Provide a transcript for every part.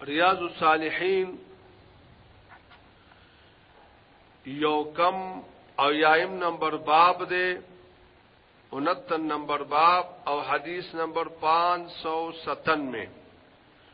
ریاض الصالحین یو کم او یایم نمبر باب دے انتن نمبر باب او حدیث نمبر پانچ سو ستن میں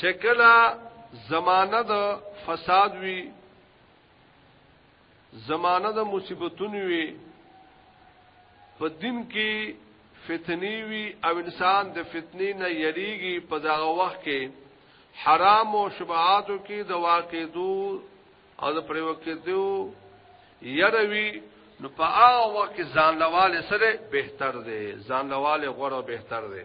چکلا زمانہ د فساد وی زمانہ د مصیبتونو وی په دین کې فتنی وی او انسان د فتنی نه یریږي په دغه وخت کې حرام او شبهاتو کې د واقعدو او د پریوکېدو یروي نو په هغه وخت کې ځان لواله سره بهتر دی ځان لواله غوړه بهتر دی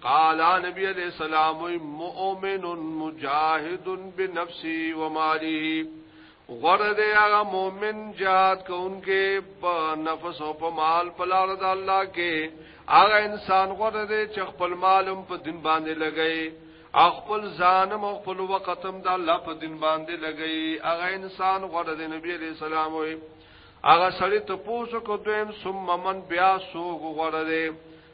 قال نبی علیہ السلام مؤمن مجاهد بنفسه وماله غره دی هغه مؤمن جهاد کوونکې په نفس او په مال په لار د الله کې هغه انسان غره دی چې خپل مالم په دین باندې لګي خپل ځانم او خپل وقتم د الله په دین باندې لګي هغه انسان غره دی نبی علیہ السلام وي هغه سړی ته پوسو کو دویم ثم من بیا سو غره دی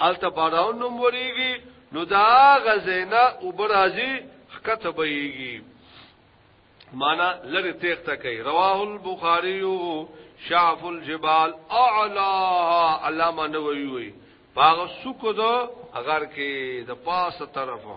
الته باراون نوم وریږي نو دا غزینا وبرازي خکته بهيږي معنا لری تیخته کوي رواه البخاری شعف الجبال اعلا علامه نووي وي پاغه سکو دو اگر کې د پاسه طرفه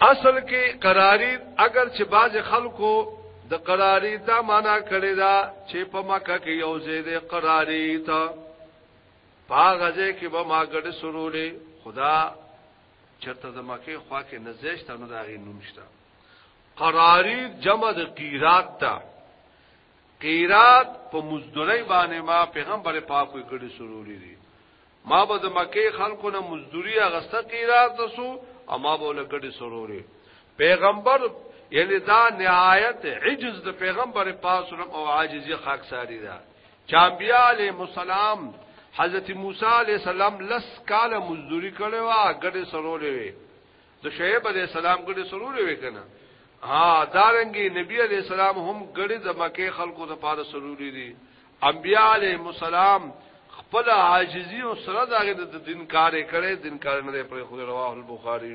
اصل کې قراری اگر چې باز خلکو د قراری دا معنا کړی دا چې په مکه کې یو ځای د قراری ته پاغزه کې به ما ګډ سرولې خدا چرته د مکه خوا کې نزهشت نو دا غي نومشته قراری جمع د قیرات ته قیرات په مزدوري باندې ما پیغمبر پاک وي ګډ سرولې دي ما به د مکه خلکو نه مزدوری اغسته قیرات سو او ما به له ګډي سروري پیغمبر یعنی دا نهایت عجز د پیغمبر پاس او عاجزی خاکساری دا چامبیا علی مسالم حضرت موسی علی السلام لس کال مزدوری کړو ګډي سروري د شعیب علی السلام ګړي سرور وی کنه ها دارنګي نبی علی السلام هم ګړي د مکه خلکو د پاره سروري دي انبیاء علی السلام خپل عاجزی او سره داغه د دین کار کړي دین کار نه پر خو رواه البخاری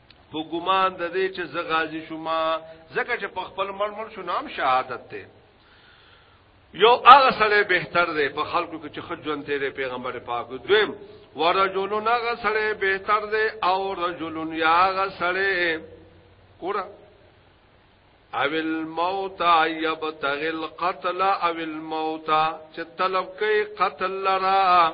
په ګمان د دې چې زه غازی شوم ځکه چې په خپل مړ مړ شو نام شهادت ته یو هغه سره بهتر دی په خلکو کې چې خجون تیرې پیغمبر پاک دویم ورجلون هغه سره بهتر دی او رجلون یا هغه سره کورا او الموت یبتغي القتل او الموت چې طلب کوي قتل لرا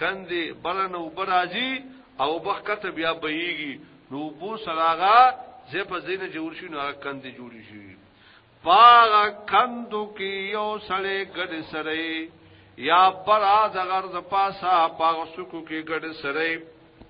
کندې بره نه اوبه راځي او بخ کته بیا بهیږي نو بو سراغا زه په زینه جوړ شي نو کندې جوړ شي باغ کندو کې یو سړی ګډ سره یا برا د غرض پاسا باغ سکو کې ګډ سره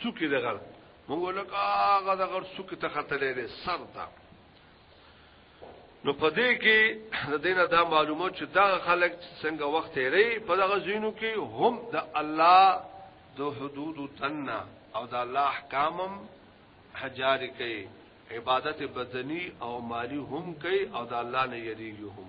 سوکې د غر موږ لکه هغه د غر سوکې ته ختلې ده سر ته نو په دې کې د دینه دا معلومه چې دا خلک څنګه وخت یې ری په دغه زینو کې هم د الله د حدود تنه او د الله احکامم حجار کوي عبادت بدنی او مالی هم کوي او د الله نه یریږي هم